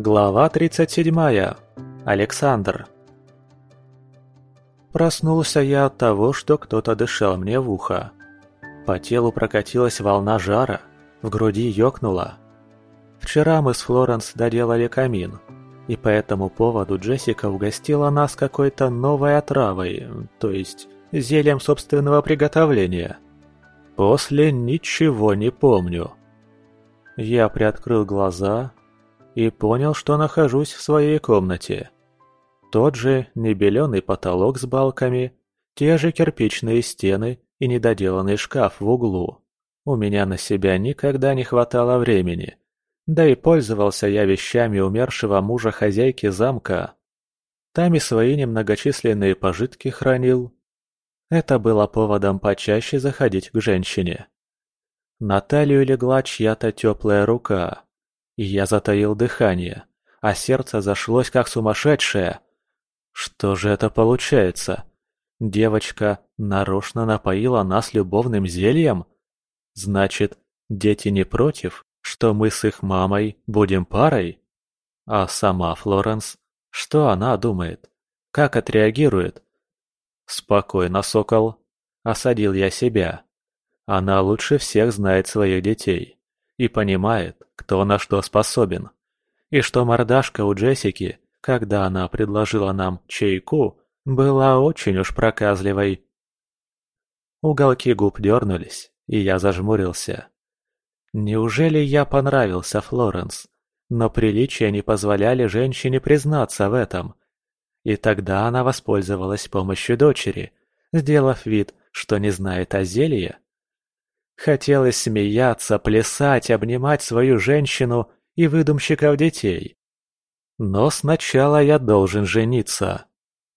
Глава 37. Александр. Проснулся я от того, что кто-то дышал мне в ухо. По телу прокатилась волна жара, в груди ёкнуло. Вчера мы с Флоренс доделали камин, и по этому поводу Джессика угостила нас какой-то новой отравой, то есть зельем собственного приготовления. После ничего не помню. Я приоткрыл глаза и понял, что нахожусь в своей комнате. Тот же небеленый потолок с балками, те же кирпичные стены и недоделанный шкаф в углу. У меня на себя никогда не хватало времени, да и пользовался я вещами умершего мужа хозяйки замка. Там и свои немногочисленные пожитки хранил. Это было поводом почаще заходить к женщине. На талию легла чья-то теплая рука, и я затаил дыхание, а сердце зашлось как сумасшедшее. Что же это получается? Девочка нарочно напоила нас любовным зельем? Значит, дети не против, что мы с их мамой будем парой? А сама Флоренс, что она думает? Как отреагирует? Спокойно, сокол. Осадил я себя. Она лучше всех знает своих детей и понимает, кто на что способен. И что мордашка у Джессики, когда она предложила нам чайку, была очень уж проказливой. Уголки губ дернулись, и я зажмурился. Неужели я понравился Флоренс? Но приличия не позволяли женщине признаться в этом. И тогда она воспользовалась помощью дочери, сделав вид, что не знает о зелье Хотелось смеяться, плясать, обнимать свою женщину и выдумщиков детей. Но сначала я должен жениться.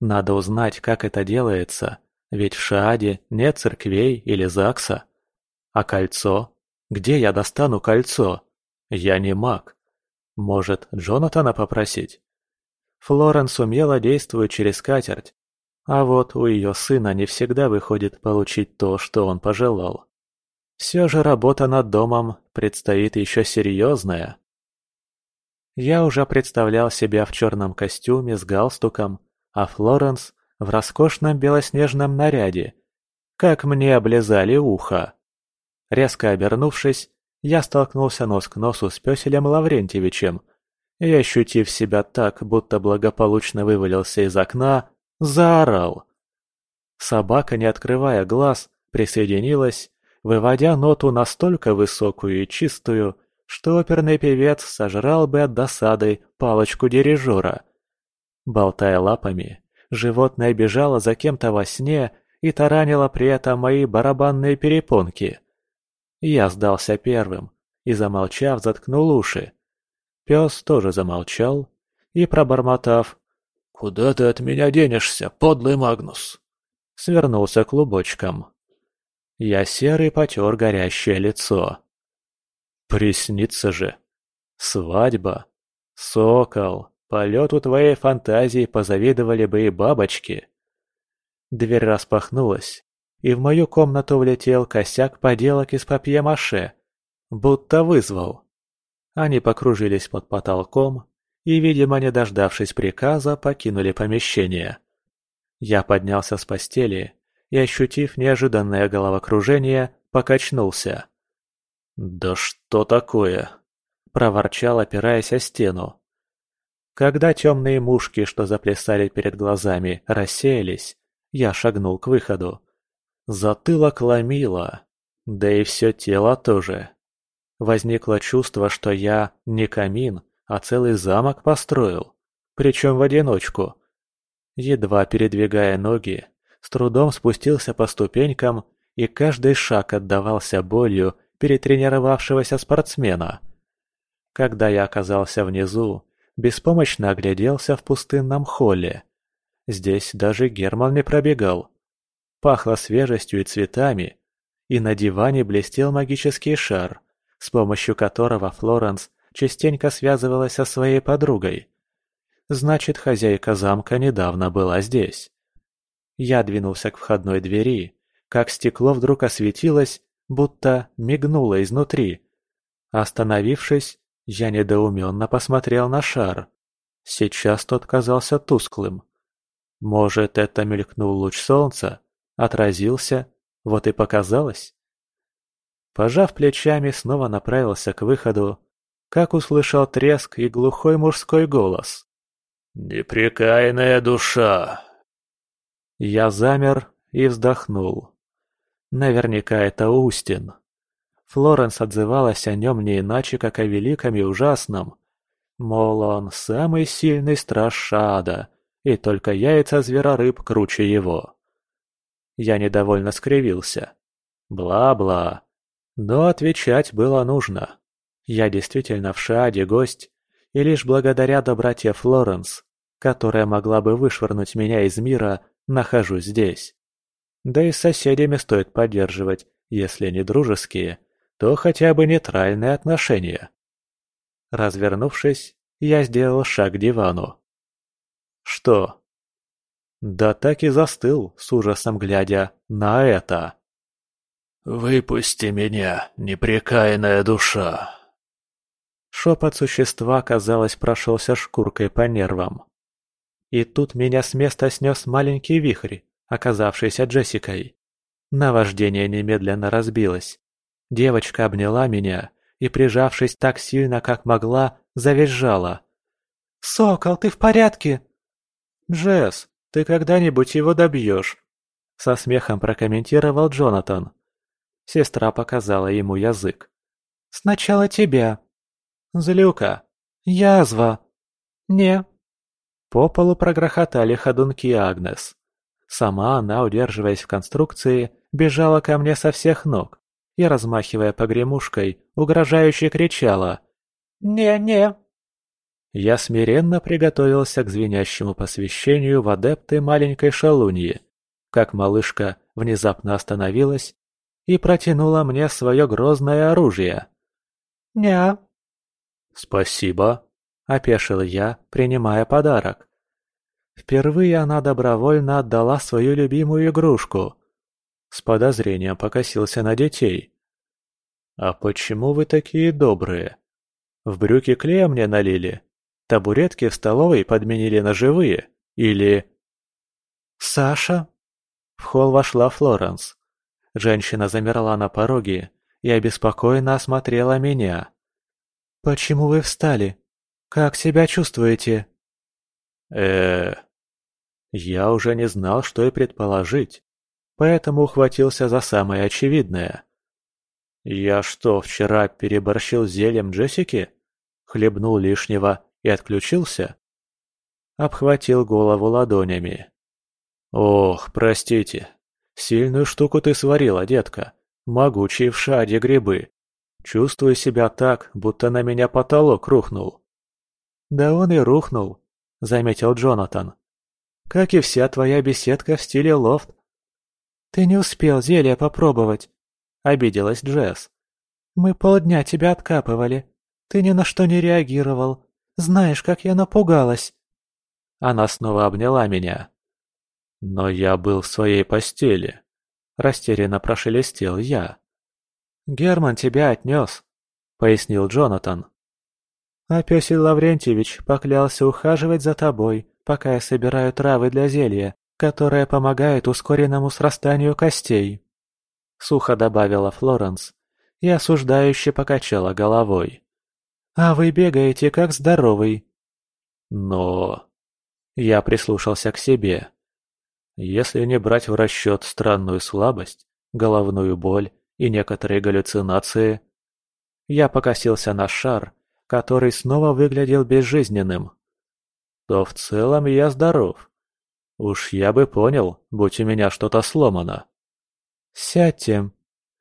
Надо узнать, как это делается, ведь в Шааде нет церквей или ЗАГСа. А кольцо? Где я достану кольцо? Я не маг. Может, Джонатана попросить? Флоренс умело действует через скатерть, а вот у ее сына не всегда выходит получить то, что он пожелал. Все же работа над домом предстоит еще серьезная. Я уже представлял себя в черном костюме с галстуком, а Флоренс в роскошном белоснежном наряде. Как мне облизали ухо. Резко обернувшись, я столкнулся нос к носу с Пёселем Лаврентьевичем и, ощутив себя так, будто благополучно вывалился из окна, заорал. Собака, не открывая глаз, присоединилась выводя ноту настолько высокую и чистую, что оперный певец сожрал бы от досады палочку дирижера. Болтая лапами, животное бежало за кем-то во сне и таранило при этом мои барабанные перепонки. Я сдался первым и, замолчав, заткнул уши. Пес тоже замолчал и, пробормотав «Куда ты от меня денешься, подлый Магнус?» свернулся клубочком. Я серый потер горящее лицо. Приснится же. Свадьба. Сокол. Полету твоей фантазии позавидовали бы и бабочки. Дверь распахнулась, и в мою комнату влетел косяк поделок из папье-маше. Будто вызвал. Они покружились под потолком и, видимо, не дождавшись приказа, покинули помещение. Я поднялся с постели и, ощутив неожиданное головокружение, покачнулся. «Да что такое?» – проворчал, опираясь о стену. Когда темные мушки, что заплясали перед глазами, рассеялись, я шагнул к выходу. Затылок ломило, да и все тело тоже. Возникло чувство, что я не камин, а целый замок построил, причем в одиночку. Едва передвигая ноги, с трудом спустился по ступенькам, и каждый шаг отдавался болью перетренировавшегося спортсмена. Когда я оказался внизу, беспомощно огляделся в пустынном холле. Здесь даже Герман не пробегал. Пахло свежестью и цветами, и на диване блестел магический шар, с помощью которого Флоренс частенько связывалась со своей подругой. Значит, хозяйка замка недавно была здесь. Я двинулся к входной двери, как стекло вдруг осветилось, будто мигнуло изнутри. Остановившись, Я недоуменно посмотрел на шар. Сейчас тот казался тусклым. Может, это мелькнул луч солнца, отразился, вот и показалось? Пожав плечами, снова направился к выходу, как услышал треск и глухой мужской голос. «Непрекаянная душа!» Я замер и вздохнул. Наверняка это Устин. Флоренс отзывалась о нем не иначе, как о великом и ужасном. Мол, он самый сильный страж Шада, и только яйца зверорыб круче его. Я недовольно скривился. Бла-бла. Но отвечать было нужно. Я действительно в Шааде гость, и лишь благодаря доброте Флоренс, которая могла бы вышвырнуть меня из мира, нахожусь здесь. Да и с соседями стоит поддерживать, если не дружеские, то хотя бы нейтральные отношения. Развернувшись, я сделал шаг к дивану. Что? Да так и застыл, с ужасом глядя на это. «Выпусти меня, непрекаянная душа!» Шепот существа, казалось, прошелся шкуркой по нервам. И тут меня с места снес маленький вихрь, оказавшийся Джессикой. Наваждение немедленно разбилось. Девочка обняла меня и, прижавшись так сильно, как могла, завизжала. «Сокол, ты в порядке?» «Джесс, ты когда-нибудь его добьешь?» Со смехом прокомментировал Джонатан. Сестра показала ему язык. «Сначала тебя», Злюка. Язва. Не. По полу прогрохотали ходунки Агнес. Сама она, удерживаясь в конструкции, бежала ко мне со всех ног и, размахивая погремушкой, угрожающе кричала «Не-не!». Я смиренно приготовился к звенящему посвящению в адепты маленькой шалуньи, как малышка внезапно остановилась и протянула мне свое грозное оружие. «Ня!» «Спасибо», – опешил я, принимая подарок. Впервые она добровольно отдала свою любимую игрушку. С подозрением покосился на детей. «А почему вы такие добрые? В брюки клея мне налили? Табуретки в столовой подменили на живые? Или...» «Саша?» В холл вошла Флоренс. Женщина замерла на пороге и обеспокоенно осмотрела меня. «Почему вы встали? Как себя чувствуете?» э Я уже не знал, что и предположить, поэтому ухватился за самое очевидное. «Я что, вчера переборщил зельем Джессики? Хлебнул лишнего и отключился?» Обхватил голову ладонями. «Ох, простите. Сильную штуку ты сварила, детка. Могучие в шаде грибы. Чувствую себя так, будто на меня потолок рухнул. «Да он и рухнул», — заметил Джонатан. «Как и вся твоя беседка в стиле лофт». «Ты не успел зелье попробовать», — обиделась Джесс. «Мы полдня тебя откапывали. Ты ни на что не реагировал. Знаешь, как я напугалась». Она снова обняла меня. «Но я был в своей постели», — растерянно прошелестел я. «Герман тебя отнес», — пояснил Джонатан. «А Пёсель Лаврентьевич поклялся ухаживать за тобой, пока я собираю травы для зелья, которое помогает ускоренному срастанию костей», — сухо добавила Флоренс и осуждающе покачала головой. «А вы бегаете как здоровый». «Но...» Я прислушался к себе. Если не брать в расчет странную слабость, головную боль и некоторые галлюцинации. Я покосился на шар, который снова выглядел безжизненным. То в целом я здоров. Уж я бы понял, будь у меня что-то сломано. «Сядьте!»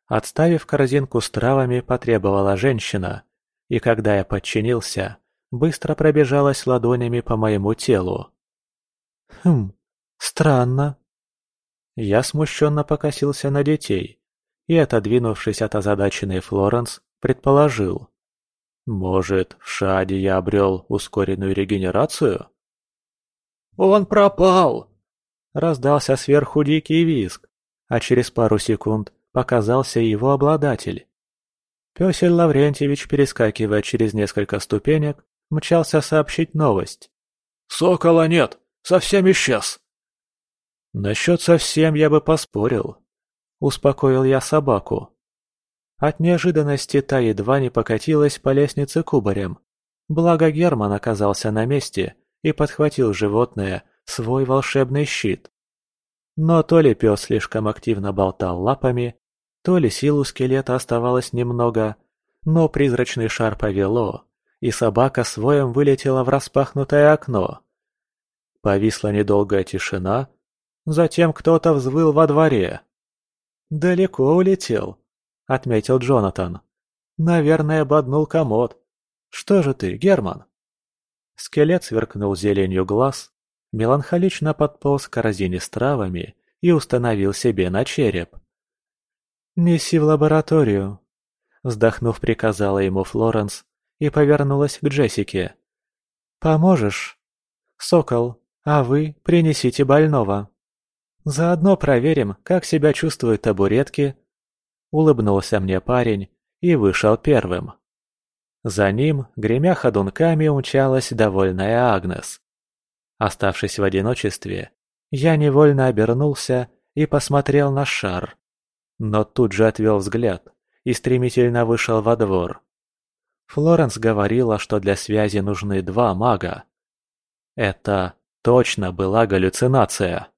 Отставив корзинку с травами, потребовала женщина, и когда я подчинился, быстро пробежалась ладонями по моему телу. «Хм, странно». Я смущенно покосился на детей, и, отодвинувшись от озадаченной Флоренс, предположил. «Может, в Шаде я обрел ускоренную регенерацию?» «Он пропал!» Раздался сверху дикий визг, а через пару секунд показался его обладатель. Пёсель Лаврентьевич, перескакивая через несколько ступенек, мчался сообщить новость. «Сокола нет! Совсем исчез!» «Насчет совсем я бы поспорил», — успокоил я собаку. От неожиданности та едва не покатилась по лестнице кубарем. Благо Герман оказался на месте и подхватил животное свой волшебный щит. Но то ли пес слишком активно болтал лапами, то ли сил у скелета оставалось немного, но призрачный шар повело, и собака своем вылетела в распахнутое окно. Повисла недолгая тишина, затем кто-то взвыл во дворе. «Далеко улетел», — отметил Джонатан. «Наверное, боднул комод. Что же ты, Герман?» Скелет сверкнул зеленью глаз, меланхолично подполз к корзине с травами и установил себе на череп. «Неси в лабораторию», — вздохнув, приказала ему Флоренс и повернулась к Джессике. «Поможешь? Сокол, а вы принесите больного. Заодно проверим, как себя чувствуют табуретки». Улыбнулся мне парень и вышел первым. За ним, гремя ходунками, умчалась довольная Агнес. Оставшись в одиночестве, я невольно обернулся и посмотрел на шар. Но тут же отвел взгляд и стремительно вышел во двор. Флоренс говорила, что для связи нужны два мага. Это точно была галлюцинация.